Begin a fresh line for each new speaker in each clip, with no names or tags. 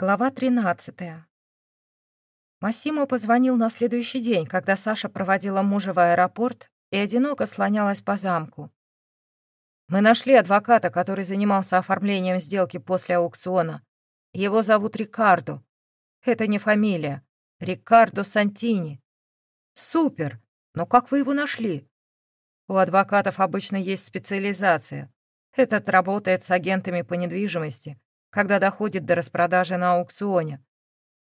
Глава 13. Массимо позвонил на следующий день, когда Саша проводила мужа в аэропорт и одиноко слонялась по замку. «Мы нашли адвоката, который занимался оформлением сделки после аукциона. Его зовут Рикардо. Это не фамилия. Рикардо Сантини. Супер! Но как вы его нашли?» У адвокатов обычно есть специализация. Этот работает с агентами по недвижимости, когда доходит до распродажи на аукционе.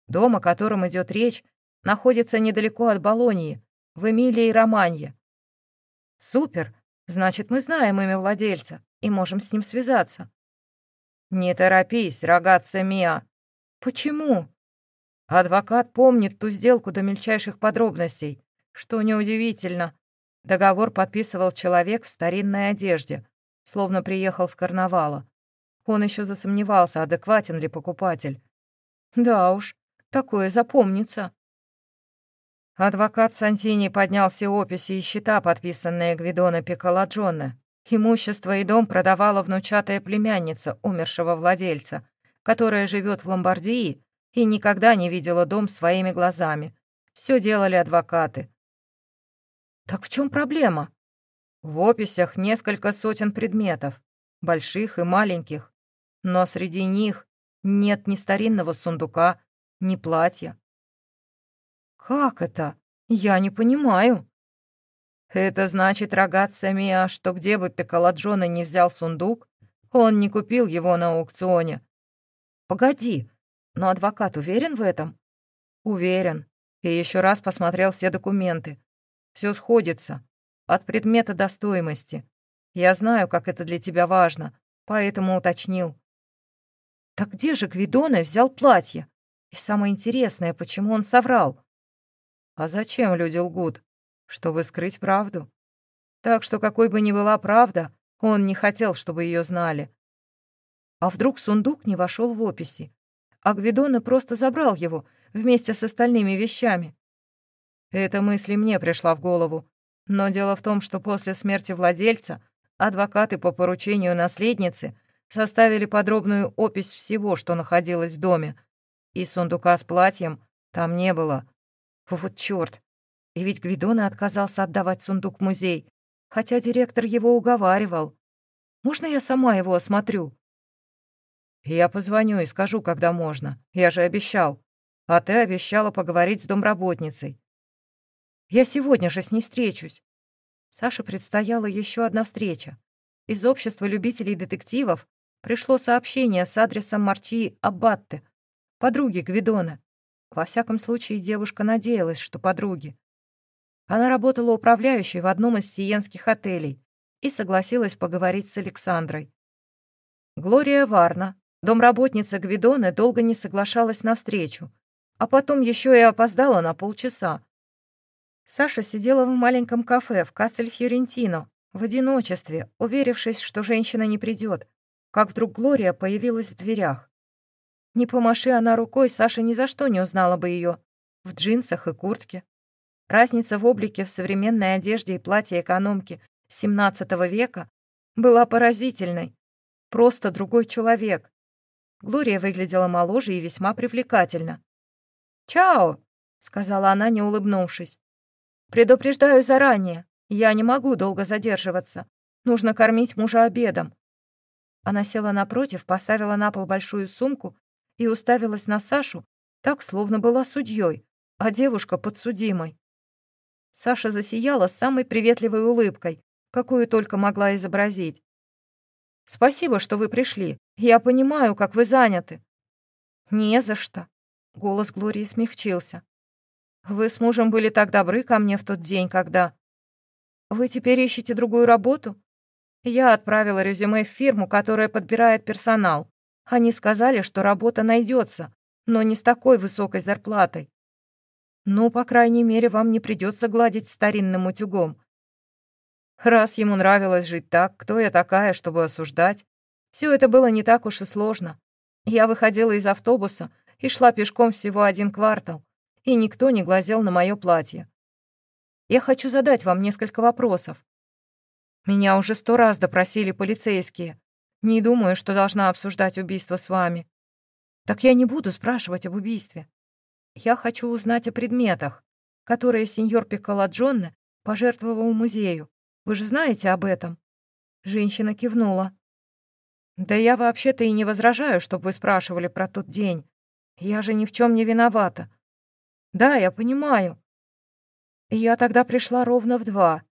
Дом, о котором идет речь, находится недалеко от Болонии, в Эмилии Романье. Супер! Значит, мы знаем имя владельца и можем с ним связаться. Не торопись, рогатца Миа. Почему? Адвокат помнит ту сделку до мельчайших подробностей, что неудивительно. Договор подписывал человек в старинной одежде, словно приехал с карнавала. Он еще засомневался, адекватен ли покупатель. Да уж, такое запомнится. Адвокат Сантини поднял все описи и счета, подписанные Гвидона Пиколаджоне. Имущество и дом продавала внучатая племянница умершего владельца, которая живет в Ломбардии и никогда не видела дом своими глазами. Все делали адвокаты. Так в чем проблема? В описях несколько сотен предметов, больших и маленьких но среди них нет ни старинного сундука, ни платья. «Как это? Я не понимаю». «Это значит, рогатца Миа, что где бы Пиколаджона не взял сундук, он не купил его на аукционе». «Погоди, но адвокат уверен в этом?» «Уверен. И еще раз посмотрел все документы. Все сходится. От предмета до стоимости. Я знаю, как это для тебя важно, поэтому уточнил. Так где же Гвидона взял платье? И самое интересное, почему он соврал? А зачем люди лгут? Чтобы скрыть правду. Так что какой бы ни была правда, он не хотел, чтобы ее знали. А вдруг сундук не вошел в описи, а Гвидона просто забрал его вместе с остальными вещами? Эта мысль мне пришла в голову. Но дело в том, что после смерти владельца адвокаты по поручению наследницы составили подробную опись всего, что находилось в доме. И сундука с платьем там не было. Вот чёрт. И ведь Гвидона отказался отдавать сундук в музей, хотя директор его уговаривал. Можно я сама его осмотрю? Я позвоню и скажу, когда можно. Я же обещал. А ты обещала поговорить с домработницей. Я сегодня же с ней встречусь. Саше предстояла еще одна встреча. Из общества любителей детективов пришло сообщение с адресом Марчи Аббатте, подруги Гвидона. Во всяком случае, девушка надеялась, что подруги. Она работала управляющей в одном из сиенских отелей и согласилась поговорить с Александрой. Глория Варна, домработница Гвидоны, долго не соглашалась на встречу, а потом еще и опоздала на полчаса. Саша сидела в маленьком кафе в Кастель-Фьорентино в одиночестве, уверившись, что женщина не придет, как вдруг Глория появилась в дверях. Не помаши она рукой, Саша ни за что не узнала бы ее. В джинсах и куртке. Разница в облике в современной одежде и платье экономки XVII века была поразительной. Просто другой человек. Глория выглядела моложе и весьма привлекательно. «Чао!» — сказала она, не улыбнувшись. «Предупреждаю заранее. Я не могу долго задерживаться. Нужно кормить мужа обедом. Она села напротив, поставила на пол большую сумку и уставилась на Сашу, так, словно была судьей, а девушка подсудимой. Саша засияла самой приветливой улыбкой, какую только могла изобразить. «Спасибо, что вы пришли. Я понимаю, как вы заняты». «Не за что», — голос Глории смягчился. «Вы с мужем были так добры ко мне в тот день, когда...» «Вы теперь ищете другую работу?» Я отправила резюме в фирму, которая подбирает персонал. Они сказали, что работа найдется, но не с такой высокой зарплатой. Ну, по крайней мере, вам не придется гладить старинным утюгом. Раз ему нравилось жить так, кто я такая, чтобы осуждать? Все это было не так уж и сложно. Я выходила из автобуса и шла пешком всего один квартал, и никто не глазел на мое платье. Я хочу задать вам несколько вопросов. Меня уже сто раз допросили полицейские. Не думаю, что должна обсуждать убийство с вами. Так я не буду спрашивать об убийстве. Я хочу узнать о предметах, которые сеньор Пиколаджонне пожертвовал музею. Вы же знаете об этом?» Женщина кивнула. «Да я вообще-то и не возражаю, чтобы вы спрашивали про тот день. Я же ни в чем не виновата. Да, я понимаю. Я тогда пришла ровно в два.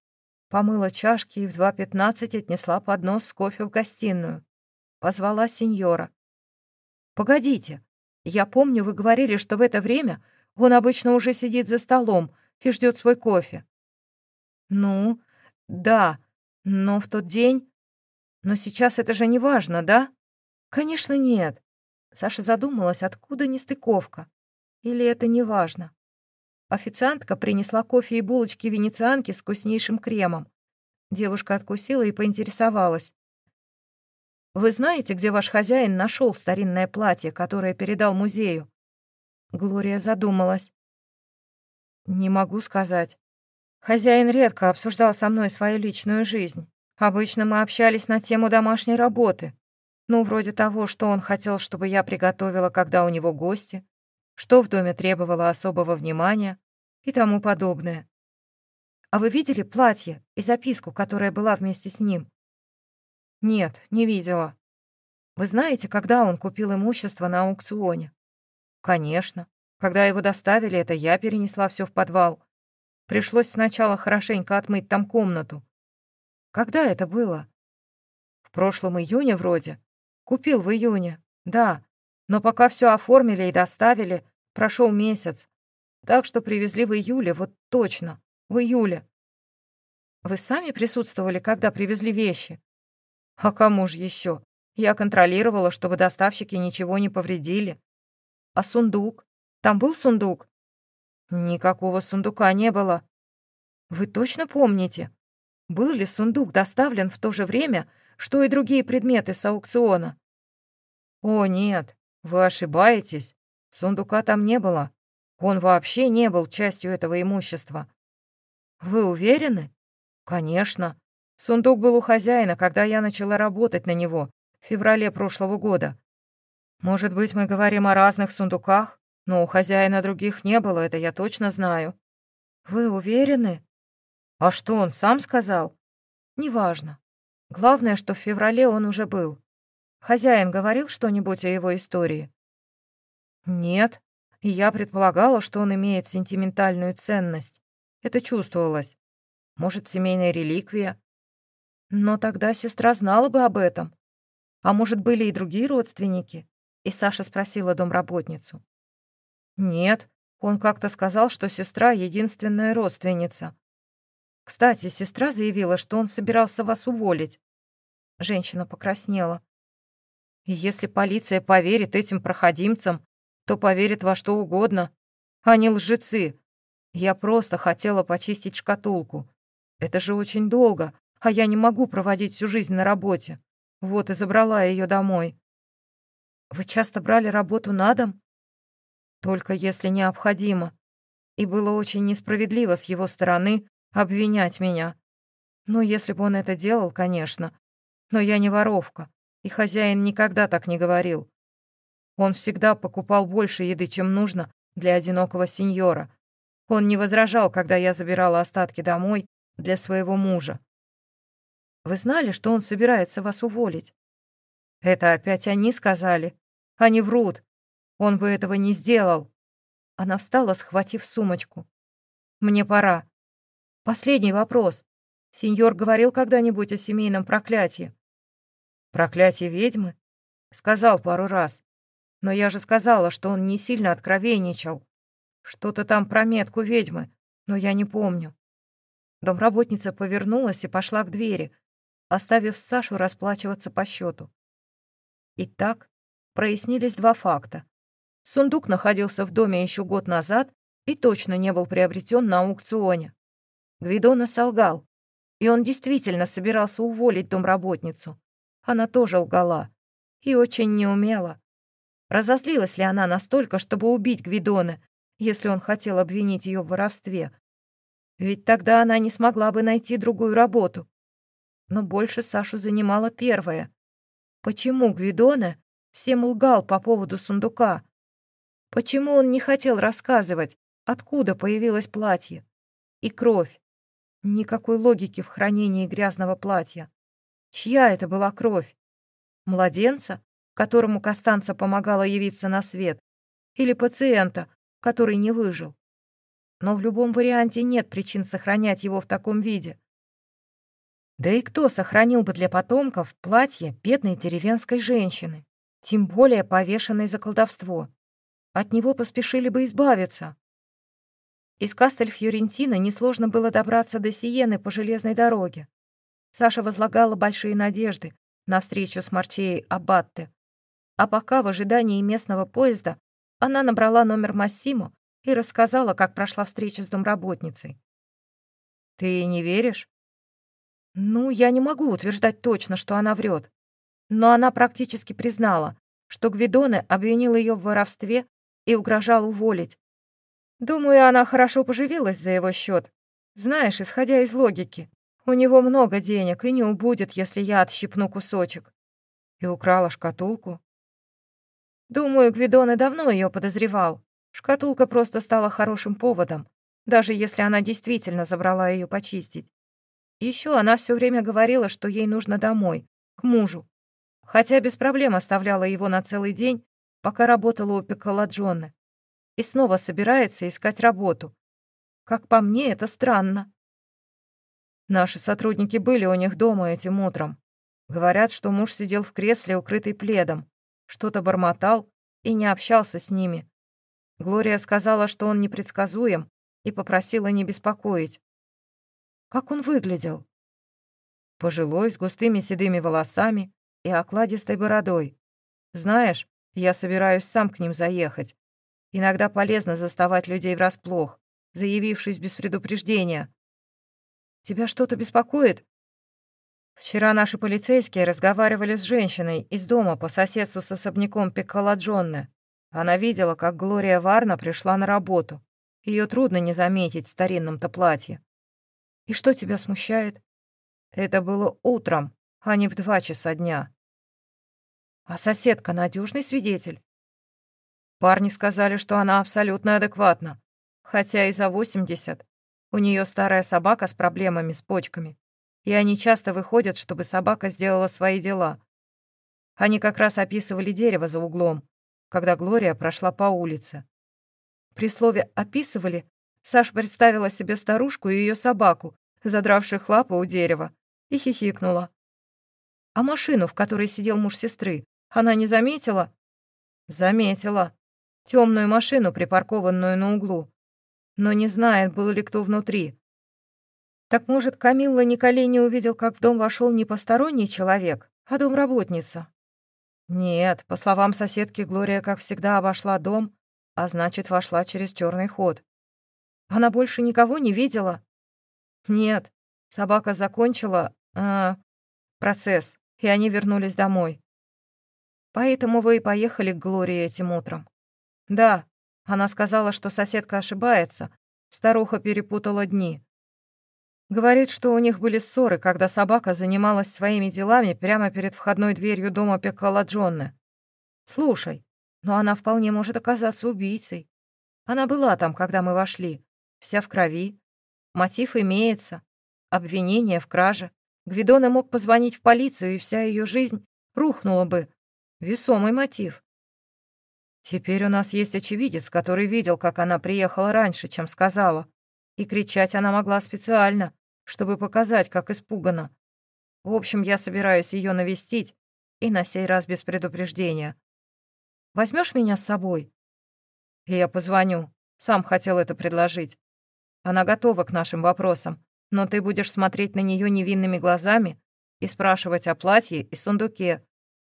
Помыла чашки и в два пятнадцать отнесла поднос с кофе в гостиную. Позвала сеньора. «Погодите, я помню, вы говорили, что в это время он обычно уже сидит за столом и ждет свой кофе». «Ну, да, но в тот день... Но сейчас это же не важно, да?» «Конечно, нет». Саша задумалась, откуда нестыковка. Или это не важно. Официантка принесла кофе и булочки венецианки с вкуснейшим кремом. Девушка откусила и поинтересовалась. «Вы знаете, где ваш хозяин нашел старинное платье, которое передал музею?» Глория задумалась. «Не могу сказать. Хозяин редко обсуждал со мной свою личную жизнь. Обычно мы общались на тему домашней работы. Ну, вроде того, что он хотел, чтобы я приготовила, когда у него гости, что в доме требовало особого внимания и тому подобное. А вы видели платье и записку, которая была вместе с ним? Нет, не видела. Вы знаете, когда он купил имущество на аукционе? Конечно. Когда его доставили, это я перенесла все в подвал. Пришлось сначала хорошенько отмыть там комнату. Когда это было? В прошлом июне вроде. Купил в июне, да. Но пока все оформили и доставили, прошел месяц. Так что привезли в июле, вот точно, в июле. Вы сами присутствовали, когда привезли вещи? А кому же еще? Я контролировала, чтобы доставщики ничего не повредили. А сундук? Там был сундук? Никакого сундука не было. Вы точно помните? Был ли сундук доставлен в то же время, что и другие предметы с аукциона? О, нет, вы ошибаетесь. Сундука там не было. Он вообще не был частью этого имущества. Вы уверены? Конечно. Сундук был у хозяина, когда я начала работать на него в феврале прошлого года. Может быть, мы говорим о разных сундуках, но у хозяина других не было, это я точно знаю. Вы уверены? А что он сам сказал? Неважно. Главное, что в феврале он уже был. Хозяин говорил что-нибудь о его истории? Нет, я предполагала, что он имеет сентиментальную ценность. Это чувствовалось. Может, семейная реликвия? Но тогда сестра знала бы об этом. А может, были и другие родственники? И Саша спросила домработницу. Нет, он как-то сказал, что сестра — единственная родственница. Кстати, сестра заявила, что он собирался вас уволить. Женщина покраснела. И если полиция поверит этим проходимцам, то поверит во что угодно. Они лжецы. Я просто хотела почистить шкатулку. Это же очень долго, а я не могу проводить всю жизнь на работе. Вот и забрала ее домой. Вы часто брали работу на дом? Только если необходимо. И было очень несправедливо с его стороны обвинять меня. Ну, если бы он это делал, конечно. Но я не воровка, и хозяин никогда так не говорил. Он всегда покупал больше еды, чем нужно для одинокого сеньора. Он не возражал, когда я забирала остатки домой для своего мужа. Вы знали, что он собирается вас уволить? Это опять они сказали. Они врут. Он бы этого не сделал. Она встала, схватив сумочку. Мне пора. Последний вопрос. Сеньор говорил когда-нибудь о семейном проклятии? Проклятие ведьмы? Сказал пару раз. Но я же сказала, что он не сильно откровенничал. Что-то там про метку ведьмы, но я не помню. Домработница повернулась и пошла к двери, оставив Сашу расплачиваться по счету. Итак, прояснились два факта. Сундук находился в доме еще год назад и точно не был приобретен на аукционе. Гвидона солгал, и он действительно собирался уволить домработницу. Она тоже лгала, и очень неумело. Разозлилась ли она настолько, чтобы убить Гвидона, если он хотел обвинить ее в воровстве? Ведь тогда она не смогла бы найти другую работу. Но больше Сашу занимала первая. Почему Гвидона всем лгал по поводу сундука. Почему он не хотел рассказывать, откуда появилось платье? И кровь. Никакой логики в хранении грязного платья. Чья это была кровь? Младенца, которому Костанца помогала явиться на свет? Или пациента, который не выжил? Но в любом варианте нет причин сохранять его в таком виде. Да и кто сохранил бы для потомков платье бедной деревенской женщины, тем более повешенной за колдовство? От него поспешили бы избавиться. Из Кастель-Фьюрентина несложно было добраться до Сиены по железной дороге. Саша возлагала большие надежды на встречу с Марчеей Абатте. А пока в ожидании местного поезда она набрала номер Массимо и рассказала, как прошла встреча с домработницей. «Ты не веришь?» «Ну, я не могу утверждать точно, что она врет. Но она практически признала, что Гвидоне обвинил ее в воровстве и угрожал уволить. Думаю, она хорошо поживилась за его счет. Знаешь, исходя из логики, у него много денег и не убудет, если я отщипну кусочек. И украла шкатулку. Думаю, Гвидоне давно ее подозревал. Шкатулка просто стала хорошим поводом, даже если она действительно забрала ее почистить. Еще она все время говорила, что ей нужно домой, к мужу. Хотя без проблем оставляла его на целый день пока работала у Пиколаджоны, и снова собирается искать работу. Как по мне, это странно. Наши сотрудники были у них дома этим утром. Говорят, что муж сидел в кресле, укрытый пледом, что-то бормотал и не общался с ними. Глория сказала, что он непредсказуем, и попросила не беспокоить. Как он выглядел? Пожилой, с густыми седыми волосами и окладистой бородой. Знаешь, я собираюсь сам к ним заехать. Иногда полезно заставать людей врасплох, заявившись без предупреждения. Тебя что-то беспокоит? Вчера наши полицейские разговаривали с женщиной из дома по соседству с особняком Пикколаджонне. Она видела, как Глория Варна пришла на работу. Ее трудно не заметить в старинном-то платье. И что тебя смущает? Это было утром, а не в два часа дня. А соседка надежный свидетель? Парни сказали, что она абсолютно адекватна, хотя и за 80. У нее старая собака с проблемами с почками, и они часто выходят, чтобы собака сделала свои дела. Они как раз описывали дерево за углом, когда Глория прошла по улице. При слове «описывали» Саш представила себе старушку и ее собаку, задравших лапы у дерева, и хихикнула. А машину, в которой сидел муж сестры, она не заметила? Заметила. Темную машину, припаркованную на углу. Но не знает, был ли кто внутри. Так может, Камилла не увидел, как в дом вошел не посторонний человек, а домработница? Нет, по словам соседки, Глория, как всегда, обошла дом, а значит, вошла через черный ход. Она больше никого не видела? Нет, собака закончила э, процесс, и они вернулись домой. Поэтому вы и поехали к Глории этим утром. Да, она сказала, что соседка ошибается. Старуха перепутала дни. Говорит, что у них были ссоры, когда собака занималась своими делами прямо перед входной дверью дома Пекала Джонны. Слушай, но она вполне может оказаться убийцей. Она была там, когда мы вошли, вся в крови. Мотив имеется. Обвинение в краже. Гвидона мог позвонить в полицию, и вся ее жизнь рухнула бы, Весомый мотив. Теперь у нас есть очевидец, который видел, как она приехала раньше, чем сказала. И кричать она могла специально, чтобы показать, как испугана. В общем, я собираюсь ее навестить, и на сей раз без предупреждения. Возьмешь меня с собой? И я позвоню. Сам хотел это предложить. Она готова к нашим вопросам, но ты будешь смотреть на нее невинными глазами и спрашивать о платье и сундуке,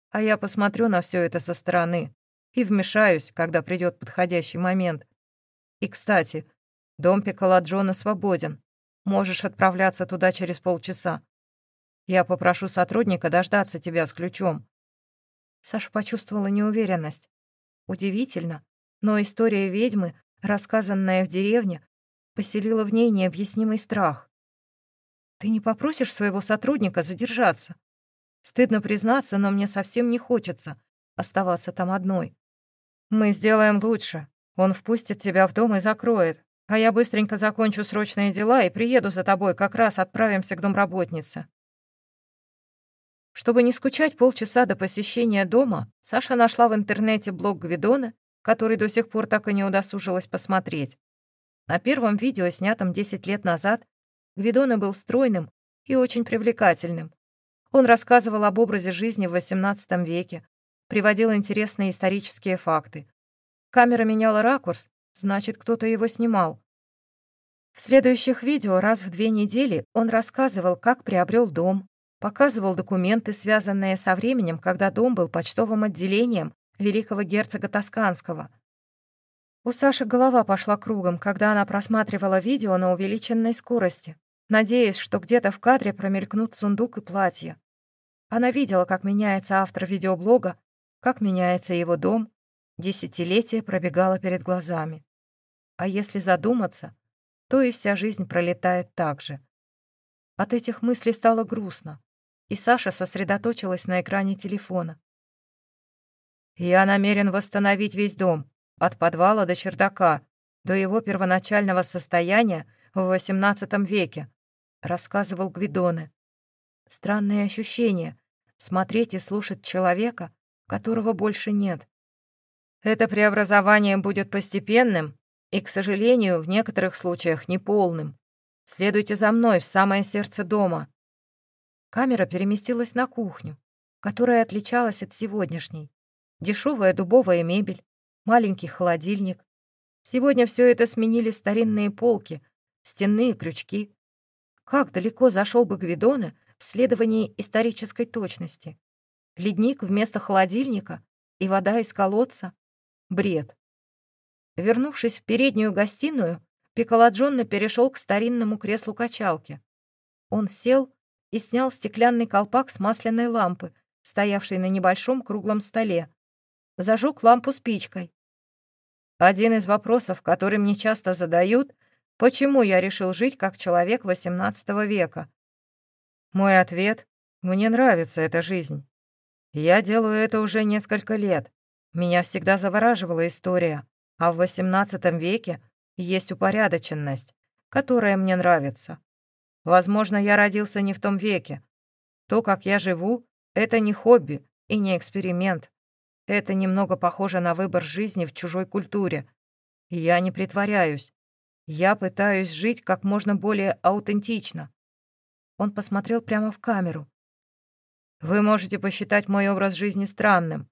а я посмотрю на все это со стороны и вмешаюсь, когда придет подходящий момент. И, кстати, дом Пиколаджона свободен. Можешь отправляться туда через полчаса. Я попрошу сотрудника дождаться тебя с ключом». Саша почувствовала неуверенность. Удивительно, но история ведьмы, рассказанная в деревне, поселила в ней необъяснимый страх. «Ты не попросишь своего сотрудника задержаться?» Стыдно признаться, но мне совсем не хочется, оставаться там одной. «Мы сделаем лучше. Он впустит тебя в дом и закроет. А я быстренько закончу срочные дела и приеду за тобой, как раз отправимся к домработнице». Чтобы не скучать полчаса до посещения дома, Саша нашла в интернете блог Гвидона, который до сих пор так и не удосужилась посмотреть. На первом видео, снятом 10 лет назад, Гвидона был стройным и очень привлекательным. Он рассказывал об образе жизни в XVIII веке, приводил интересные исторические факты. Камера меняла ракурс, значит, кто-то его снимал. В следующих видео раз в две недели он рассказывал, как приобрел дом, показывал документы, связанные со временем, когда дом был почтовым отделением великого герцога Тосканского. У Саши голова пошла кругом, когда она просматривала видео на увеличенной скорости, надеясь, что где-то в кадре промелькнут сундук и платье. Она видела, как меняется автор видеоблога, как меняется его дом. Десятилетие пробегало перед глазами. А если задуматься, то и вся жизнь пролетает так же. От этих мыслей стало грустно, и Саша сосредоточилась на экране телефона. «Я намерен восстановить весь дом, от подвала до чердака, до его первоначального состояния в XVIII веке», рассказывал Гвидоне. Странные ощущения — смотреть и слушать человека, которого больше нет. Это преобразование будет постепенным и, к сожалению, в некоторых случаях неполным. Следуйте за мной в самое сердце дома. Камера переместилась на кухню, которая отличалась от сегодняшней. Дешевая дубовая мебель, маленький холодильник. Сегодня все это сменили старинные полки, стенные крючки. Как далеко зашел бы Гвидона в следовании исторической точности? Ледник вместо холодильника и вода из колодца — бред. Вернувшись в переднюю гостиную, Пиколаджонно перешел к старинному креслу-качалке. Он сел и снял стеклянный колпак с масляной лампы, стоявшей на небольшом круглом столе. Зажег лампу спичкой. Один из вопросов, который мне часто задают, почему я решил жить как человек XVIII века. Мой ответ — мне нравится эта жизнь. Я делаю это уже несколько лет. Меня всегда завораживала история, а в XVIII веке есть упорядоченность, которая мне нравится. Возможно, я родился не в том веке. То, как я живу, это не хобби и не эксперимент. Это немного похоже на выбор жизни в чужой культуре. Я не притворяюсь. Я пытаюсь жить как можно более аутентично. Он посмотрел прямо в камеру. Вы можете посчитать мой образ жизни странным,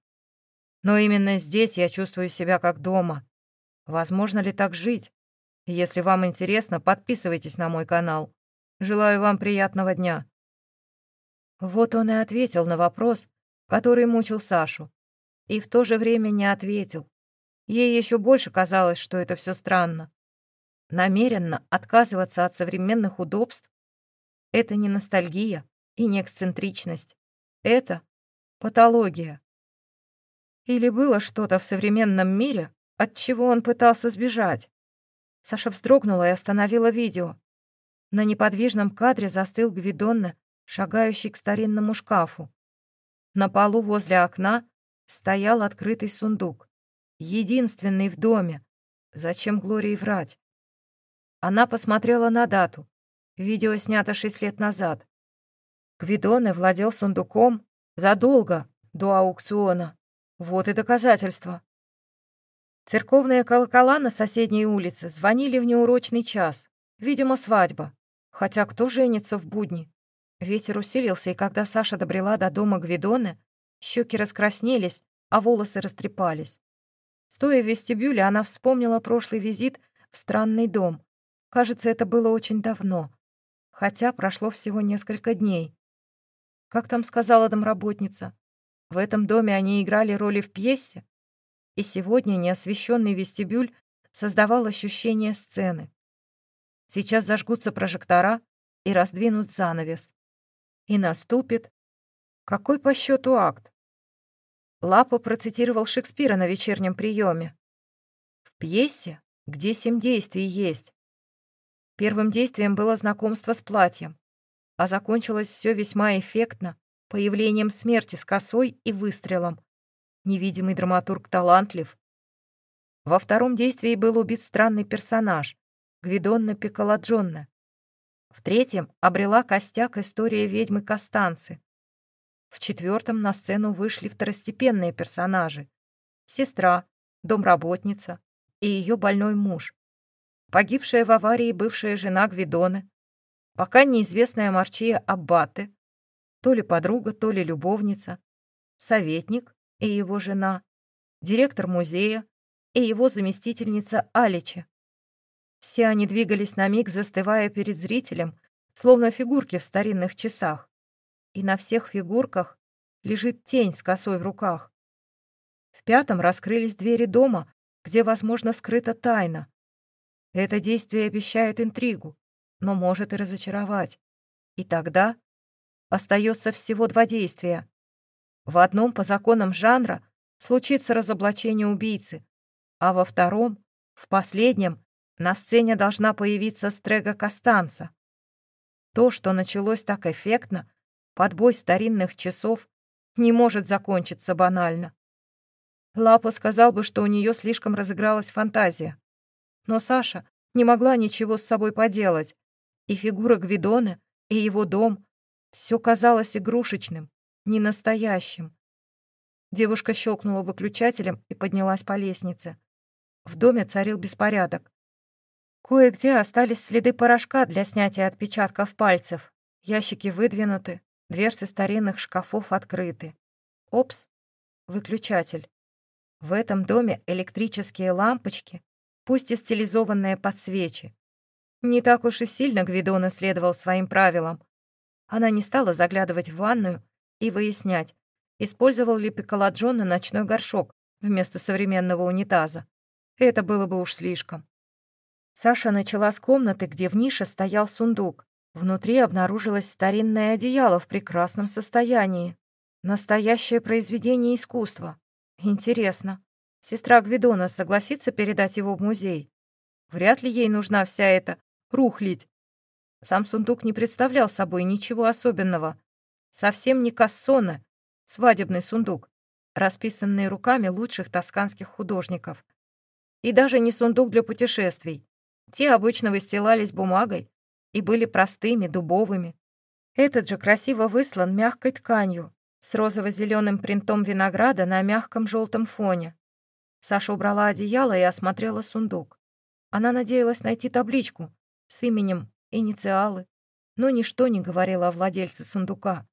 но именно здесь я чувствую себя как дома. Возможно ли так жить? Если вам интересно, подписывайтесь на мой канал. Желаю вам приятного дня». Вот он и ответил на вопрос, который мучил Сашу. И в то же время не ответил. Ей еще больше казалось, что это все странно. Намеренно отказываться от современных удобств — это не ностальгия и не эксцентричность. Это патология. Или было что-то в современном мире, от чего он пытался сбежать? Саша вздрогнула и остановила видео. На неподвижном кадре застыл Гвидонне, шагающий к старинному шкафу. На полу возле окна стоял открытый сундук. Единственный в доме. Зачем Глории врать? Она посмотрела на дату. Видео снято шесть лет назад. Гвидоне владел сундуком задолго до аукциона. Вот и доказательство. Церковные колокола на соседней улице звонили в неурочный час. Видимо, свадьба. Хотя кто женится в будни? Ветер усилился, и когда Саша добрела до дома Гвидоны, щеки раскраснелись, а волосы растрепались. Стоя в вестибюле, она вспомнила прошлый визит в странный дом. Кажется, это было очень давно, хотя прошло всего несколько дней. Как там сказала домработница? В этом доме они играли роли в пьесе? и сегодня неосвещенный вестибюль создавал ощущение сцены. Сейчас зажгутся прожектора и раздвинут занавес. И наступит... Какой по счету акт? Лапа процитировал Шекспира на вечернем приеме. В пьесе, где семь действий есть. Первым действием было знакомство с платьем, а закончилось все весьма эффектно, появлением смерти с косой и выстрелом, Невидимый драматург талантлив. Во втором действии был убит странный персонаж — Гвидонна Пиколаджонна. В третьем обрела костяк история ведьмы Костанцы. В четвертом на сцену вышли второстепенные персонажи — сестра, домработница и ее больной муж, погибшая в аварии бывшая жена Гвидоны, пока неизвестная Марчия Аббаты, то ли подруга, то ли любовница, советник и его жена, директор музея и его заместительница Алича. Все они двигались на миг, застывая перед зрителем, словно фигурки в старинных часах. И на всех фигурках лежит тень с косой в руках. В пятом раскрылись двери дома, где, возможно, скрыта тайна. Это действие обещает интригу, но может и разочаровать. И тогда остается всего два действия. В одном по законам жанра случится разоблачение убийцы, а во втором, в последнем, на сцене должна появиться Стрега Костанца. То, что началось так эффектно, подбой старинных часов, не может закончиться банально. Лапа сказал бы, что у нее слишком разыгралась фантазия. Но Саша не могла ничего с собой поделать. И фигура Гвидона, и его дом — все казалось игрушечным, ненастоящим. Девушка щелкнула выключателем и поднялась по лестнице. В доме царил беспорядок. Кое-где остались следы порошка для снятия отпечатков пальцев. Ящики выдвинуты, дверцы старинных шкафов открыты. Опс, выключатель. В этом доме электрические лампочки, пусть и стилизованные под свечи. Не так уж и сильно Гвидона следовал своим правилам. Она не стала заглядывать в ванную и выяснять, использовал ли Пиколаджона ночной горшок вместо современного унитаза. Это было бы уж слишком. Саша начала с комнаты, где в нише стоял сундук. Внутри обнаружилось старинное одеяло в прекрасном состоянии. Настоящее произведение искусства. Интересно, сестра Гвидона согласится передать его в музей? Вряд ли ей нужна вся эта рухлить. Сам сундук не представлял собой ничего особенного. Совсем не кассона, свадебный сундук, расписанный руками лучших тосканских художников. И даже не сундук для путешествий. Те обычно выстилались бумагой и были простыми, дубовыми. Этот же красиво выслан мягкой тканью, с розово-зеленым принтом винограда на мягком желтом фоне. Саша убрала одеяло и осмотрела сундук. Она надеялась найти табличку с именем, инициалы, но ничто не говорило о владельце сундука.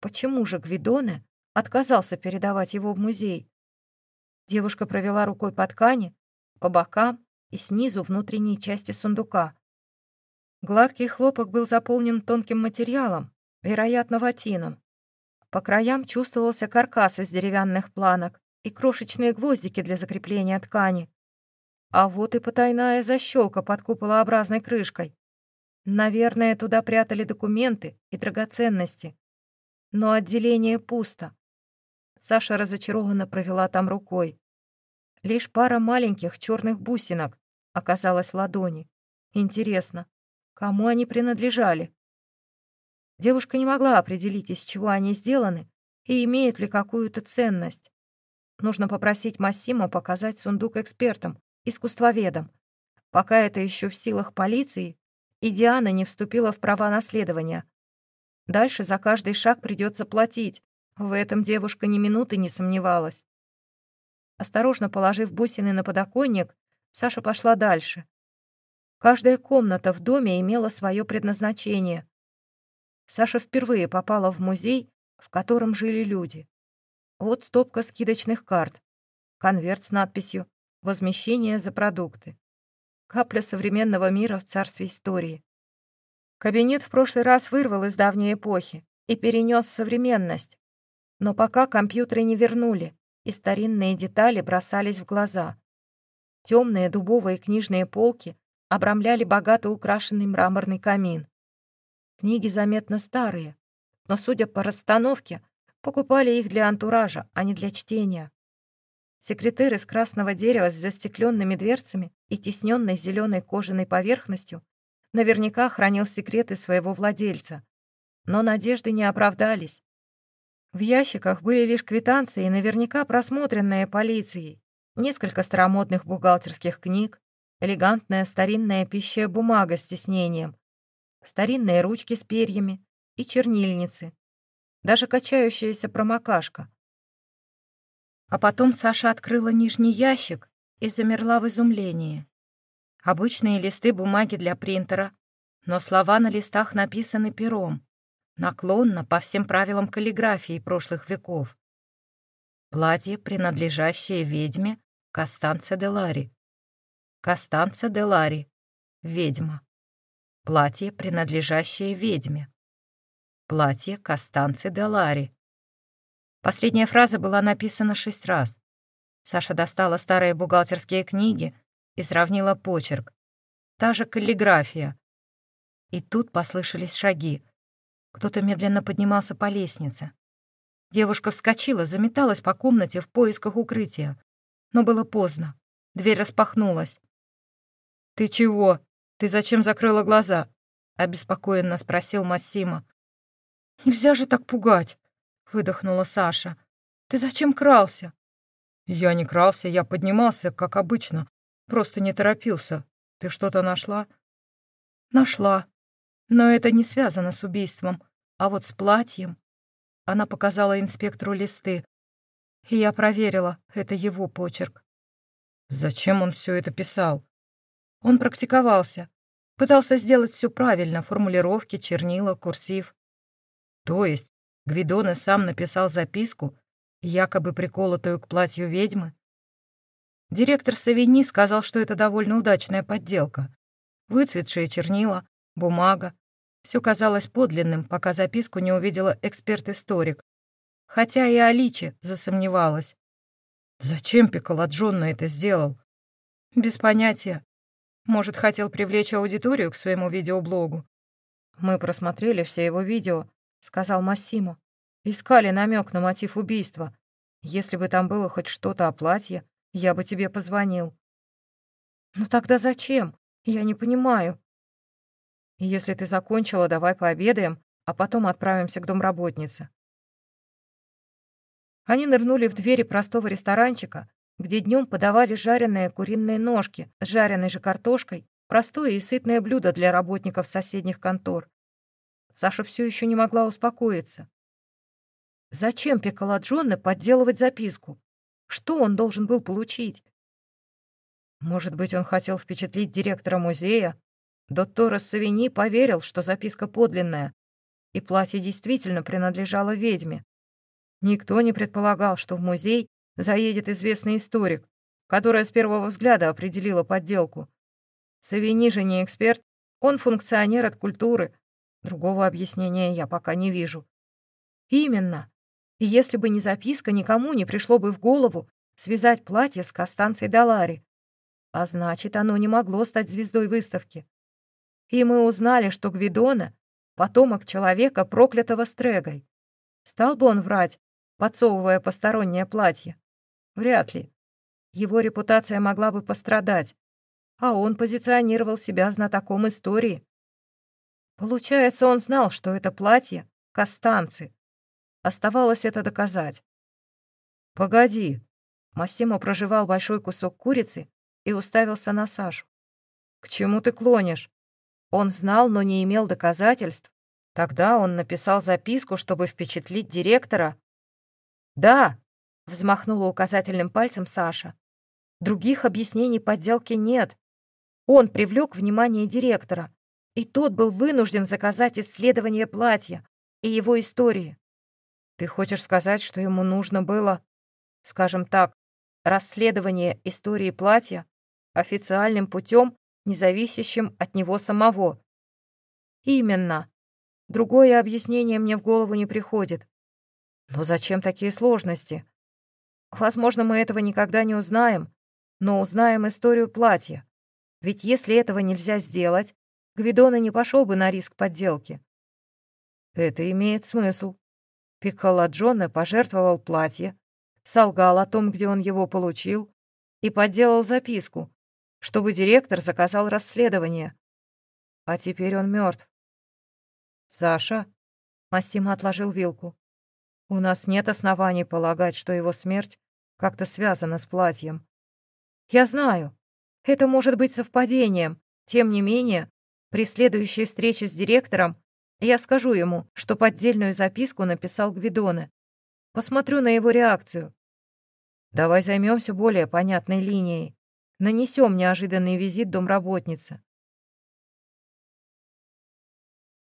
Почему же Гвидоне отказался передавать его в музей? Девушка провела рукой по ткани, по бокам и снизу внутренней части сундука. Гладкий хлопок был заполнен тонким материалом, вероятно, ватином. По краям чувствовался каркас из деревянных планок и крошечные гвоздики для закрепления ткани. А вот и потайная защелка под куполообразной крышкой. Наверное, туда прятали документы и драгоценности. Но отделение пусто. Саша разочарованно провела там рукой. Лишь пара маленьких черных бусинок оказалась в ладони. Интересно, кому они принадлежали? Девушка не могла определить, из чего они сделаны и имеют ли какую-то ценность. Нужно попросить Массимо показать сундук экспертам, искусствоведам. Пока это еще в силах полиции, и Диана не вступила в права наследования. Дальше за каждый шаг придется платить. В этом девушка ни минуты не сомневалась. Осторожно положив бусины на подоконник, Саша пошла дальше. Каждая комната в доме имела свое предназначение. Саша впервые попала в музей, в котором жили люди. Вот стопка скидочных карт, конверт с надписью «Возмещение за продукты». Капля современного мира в царстве истории. Кабинет в прошлый раз вырвал из давней эпохи и перенес в современность. Но пока компьютеры не вернули, и старинные детали бросались в глаза. Темные дубовые книжные полки обрамляли богато украшенный мраморный камин. Книги заметно старые, но, судя по расстановке, покупали их для антуража, а не для чтения. Секретер из красного дерева с застекленными дверцами и тесненной зеленой кожаной поверхностью наверняка хранил секреты своего владельца. Но надежды не оправдались. В ящиках были лишь квитанции, наверняка просмотренные полицией, несколько старомодных бухгалтерских книг, элегантная старинная пищая бумага с тиснением, старинные ручки с перьями и чернильницы, даже качающаяся промокашка. А потом Саша открыла нижний ящик и замерла в изумлении. Обычные листы бумаги для принтера, но слова на листах написаны пером, наклонно по всем правилам каллиграфии прошлых веков. Платье, принадлежащее ведьме Костанце де Лари. Костанце де Лари. Ведьма. Платье, принадлежащее ведьме. Платье Костанце де Лари. Последняя фраза была написана шесть раз. Саша достала старые бухгалтерские книги и сравнила почерк. Та же каллиграфия. И тут послышались шаги. Кто-то медленно поднимался по лестнице. Девушка вскочила, заметалась по комнате в поисках укрытия. Но было поздно. Дверь распахнулась. «Ты чего? Ты зачем закрыла глаза?» — обеспокоенно спросил Массима. «Нельзя же так пугать!» — выдохнула Саша. «Ты зачем крался?» «Я не крался, я поднимался, как обычно. Просто не торопился. Ты что-то нашла?» «Нашла. Но это не связано с убийством. А вот с платьем...» Она показала инспектору листы. И я проверила, это его почерк. Зачем он все это писал? Он практиковался. Пытался сделать все правильно, формулировки, чернила, курсив. То есть Гвидоне сам написал записку, якобы приколотую к платью ведьмы? Директор Савини сказал, что это довольно удачная подделка. Выцветшие чернила, бумага. Все казалось подлинным, пока записку не увидела эксперт-историк. Хотя и Аличи засомневалась. Зачем Пиколаджонно это сделал? Без понятия. Может, хотел привлечь аудиторию к своему видеоблогу. Мы просмотрели все его видео — сказал Массимо. «Искали намек на мотив убийства. Если бы там было хоть что-то о платье, я бы тебе позвонил». «Ну тогда зачем? Я не понимаю». «Если ты закончила, давай пообедаем, а потом отправимся к домработнице». Они нырнули в двери простого ресторанчика, где днем подавали жареные куриные ножки с жареной же картошкой, простое и сытное блюдо для работников соседних контор. Саша все еще не могла успокоиться. Зачем Пиколаджоне подделывать записку? Что он должен был получить? Может быть, он хотел впечатлить директора музея? Доктор Савини поверил, что записка подлинная, и платье действительно принадлежало ведьме. Никто не предполагал, что в музей заедет известный историк, которая с первого взгляда определила подделку. Савини же не эксперт, он функционер от культуры, Другого объяснения я пока не вижу. Именно. И если бы не записка, никому не пришло бы в голову связать платье с Костанцией Далари. А значит, оно не могло стать звездой выставки. И мы узнали, что Гвидона — потомок человека, проклятого Стрегой. Стал бы он врать, подсовывая постороннее платье? Вряд ли. Его репутация могла бы пострадать, а он позиционировал себя знатоком истории. Получается, он знал, что это платье — кастанцы. Оставалось это доказать. «Погоди». Массимо проживал большой кусок курицы и уставился на Сашу. «К чему ты клонишь?» Он знал, но не имел доказательств. Тогда он написал записку, чтобы впечатлить директора. «Да», — взмахнула указательным пальцем Саша. «Других объяснений подделки нет. Он привлек внимание директора, и тот был вынужден заказать исследование платья и его истории. Ты хочешь сказать, что ему нужно было, скажем так, расследование истории платья официальным путем, независящим от него самого? Именно. Другое объяснение мне в голову не приходит. Но зачем такие сложности? Возможно, мы этого никогда не узнаем, но узнаем историю платья. Ведь если этого нельзя сделать, Гвидона не пошел бы на риск подделки. Это имеет смысл. Пикколо Джона пожертвовал платье, солгал о том, где он его получил, и подделал записку, чтобы директор заказал расследование. А теперь он мертв. «Саша?» — Мастима отложил вилку. У нас нет оснований полагать, что его смерть как-то связана с платьем. Я знаю, это может быть совпадением. Тем не менее, при следующей встрече с директором я скажу ему, что поддельную записку написал Гвидоне. Посмотрю на его реакцию. Давай займемся более понятной линией. Нанесем неожиданный визит домработнице.